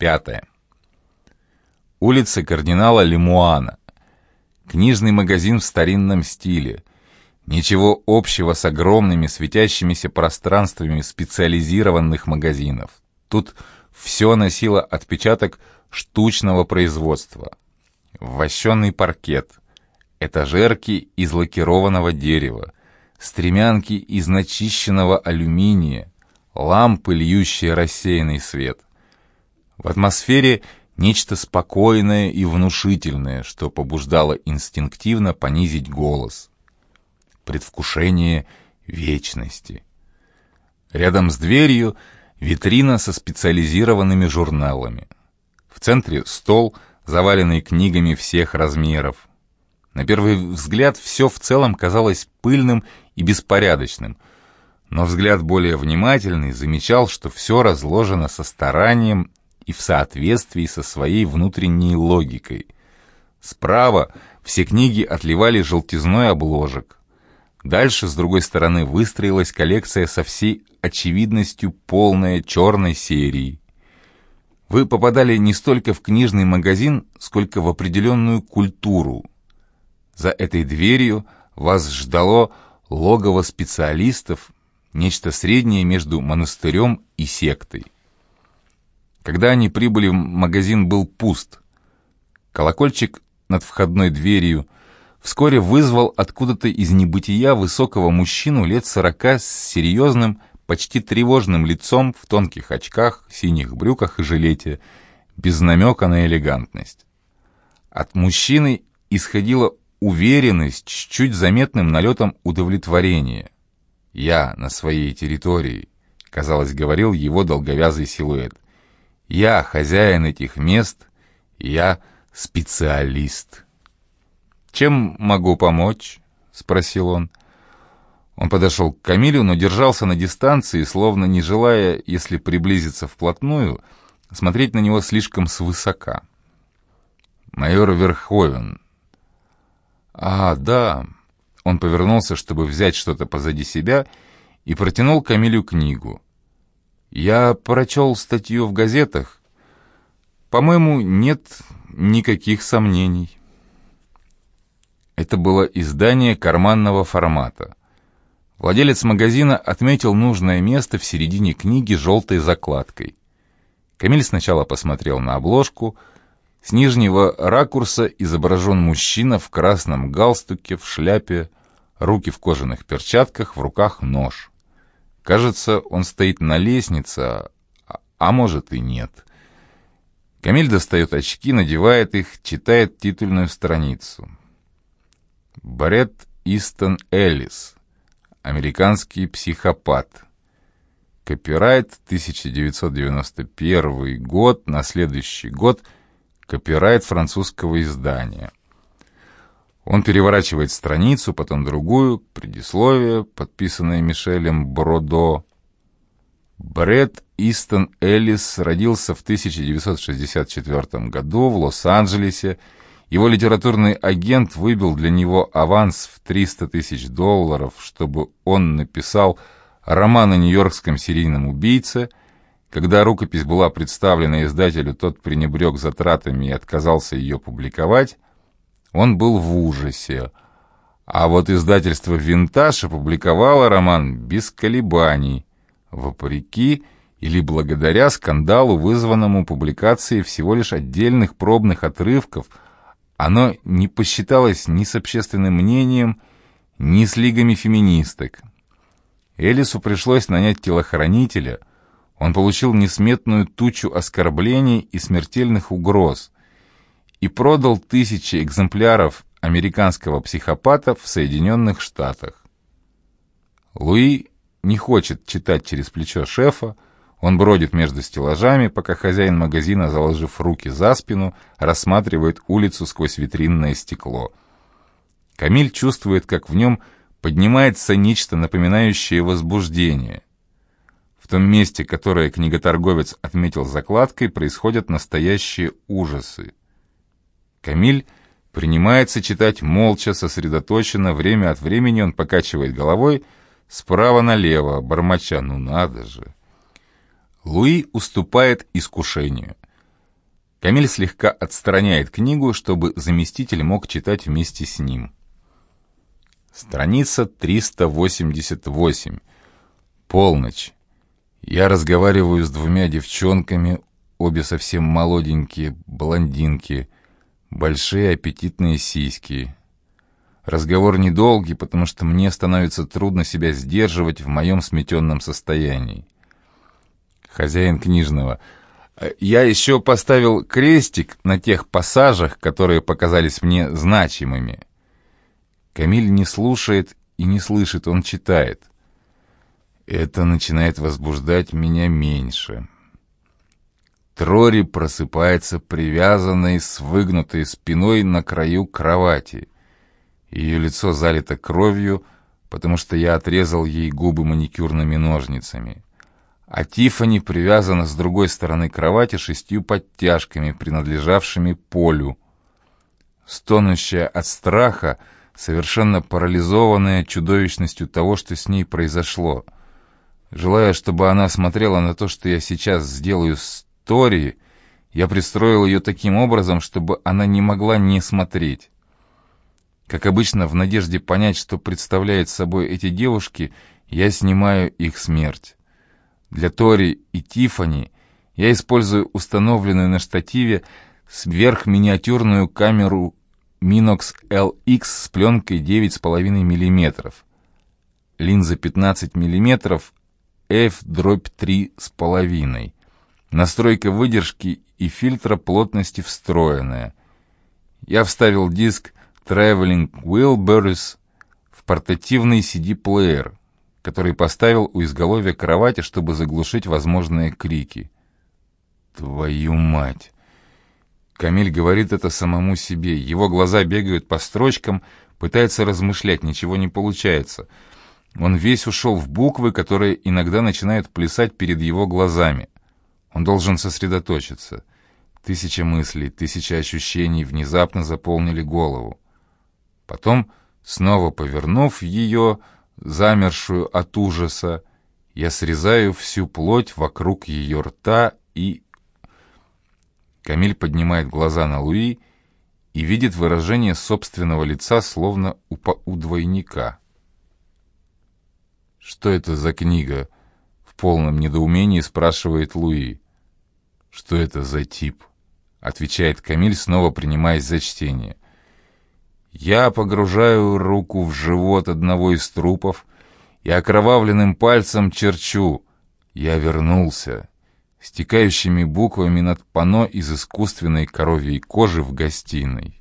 Пятое. Улица кардинала Лемуана. Книжный магазин в старинном стиле. Ничего общего с огромными светящимися пространствами специализированных магазинов. Тут все носило отпечаток штучного производства. Вощенный паркет, этажерки из лакированного дерева, стремянки из начищенного алюминия, лампы, льющие рассеянный свет. В атмосфере нечто спокойное и внушительное, что побуждало инстинктивно понизить голос. Предвкушение вечности. Рядом с дверью витрина со специализированными журналами. В центре стол, заваленный книгами всех размеров. На первый взгляд все в целом казалось пыльным и беспорядочным, но взгляд более внимательный замечал, что все разложено со старанием и в соответствии со своей внутренней логикой. Справа все книги отливали желтизной обложек. Дальше, с другой стороны, выстроилась коллекция со всей очевидностью полная черной серии. Вы попадали не столько в книжный магазин, сколько в определенную культуру. За этой дверью вас ждало логово специалистов, нечто среднее между монастырем и сектой. Когда они прибыли, магазин был пуст. Колокольчик над входной дверью вскоре вызвал откуда-то из небытия высокого мужчину лет сорока с серьезным, почти тревожным лицом в тонких очках, синих брюках и жилете, без намека на элегантность. От мужчины исходила уверенность с чуть заметным налетом удовлетворения. «Я на своей территории», — казалось, говорил его долговязый силуэт. «Я хозяин этих мест, я специалист». «Чем могу помочь?» — спросил он. Он подошел к Камилю, но держался на дистанции, словно не желая, если приблизиться вплотную, смотреть на него слишком свысока. «Майор Верховен». «А, да». Он повернулся, чтобы взять что-то позади себя, и протянул Камилю книгу. «Я прочел статью в газетах. По-моему, нет никаких сомнений». Это было издание карманного формата. Владелец магазина отметил нужное место в середине книги желтой закладкой. Камиль сначала посмотрел на обложку. С нижнего ракурса изображен мужчина в красном галстуке, в шляпе, руки в кожаных перчатках, в руках нож. Кажется, он стоит на лестнице, а, а может и нет. Камиль достает очки, надевает их, читает титульную страницу. Барретт Истон Эллис. Американский психопат. Копирайт 1991 год, на следующий год копирайт французского издания. Он переворачивает страницу, потом другую, предисловие, подписанное Мишелем Бродо. Брэд Истон Эллис родился в 1964 году в Лос-Анджелесе его литературный агент выбил для него аванс в 300 тысяч долларов, чтобы он написал роман о нью-йоркском серийном убийце. Когда рукопись была представлена издателю, тот пренебрег затратами и отказался ее публиковать. Он был в ужасе. А вот издательство «Винтаж» опубликовало роман без колебаний, вопреки или благодаря скандалу, вызванному публикацией всего лишь отдельных пробных отрывков – оно не посчиталось ни с общественным мнением, ни с лигами феминисток. Элису пришлось нанять телохранителя. Он получил несметную тучу оскорблений и смертельных угроз и продал тысячи экземпляров американского психопата в Соединенных Штатах. Луи не хочет читать через плечо шефа, он бродит между стеллажами, пока хозяин магазина, заложив руки за спину, рассматривает улицу сквозь витринное стекло. Камиль чувствует, как в нем поднимается нечто напоминающее возбуждение. В том месте, которое книготорговец отметил закладкой, происходят настоящие ужасы. Камиль принимается читать молча, сосредоточенно, время от времени он покачивает головой справа налево, бормоча «ну надо же». Луи уступает искушению. Камиль слегка отстраняет книгу, чтобы заместитель мог читать вместе с ним. Страница 388. Полночь. Я разговариваю с двумя девчонками, обе совсем молоденькие, блондинки, большие аппетитные сиськи. Разговор недолгий, потому что мне становится трудно себя сдерживать в моем сметенном состоянии. Хозяин книжного. Я еще поставил крестик на тех пассажах, которые показались мне значимыми. Камиль не слушает и не слышит, он читает. Это начинает возбуждать меня меньше. Трори просыпается привязанной с выгнутой спиной на краю кровати. Ее лицо залито кровью, потому что я отрезал ей губы маникюрными ножницами. А Тифани привязана с другой стороны кровати шестью подтяжками, принадлежавшими Полю. Стонущая от страха, совершенно парализованная чудовищностью того, что с ней произошло. Желая, чтобы она смотрела на то, что я сейчас сделаю с Тори, я пристроил ее таким образом, чтобы она не могла не смотреть. Как обычно, в надежде понять, что представляют собой эти девушки, я снимаю их смерть. Для Тори и Тифани я использую установленную на штативе сверхминиатюрную камеру Minox LX с пленкой 9,5 мм. Линза 15 мм f-3,5. Настройка выдержки и фильтра плотности встроенная. Я вставил диск Traveling Wilburys в портативный CD-плеер, который поставил у изголовья кровати, чтобы заглушить возможные крики. «Твою мать!» Камиль говорит это самому себе. Его глаза бегают по строчкам, пытается размышлять, ничего не получается. Он весь ушел в буквы, которые иногда начинают плясать перед его глазами. Он должен сосредоточиться. Тысяча мыслей, тысяча ощущений внезапно заполнили голову. Потом, снова повернув ее, замершую от ужаса, я срезаю всю плоть вокруг ее рта и Камиль поднимает глаза на Луи и видит выражение собственного лица, словно у, у двойника. «Что это за книга?» — в полном недоумении спрашивает Луи. «Что это за тип?» — отвечает Камиль, снова принимаясь за чтение. Я погружаю руку в живот одного из трупов и окровавленным пальцем черчу. Я вернулся стекающими буквами над пано из искусственной коровьей кожи в гостиной.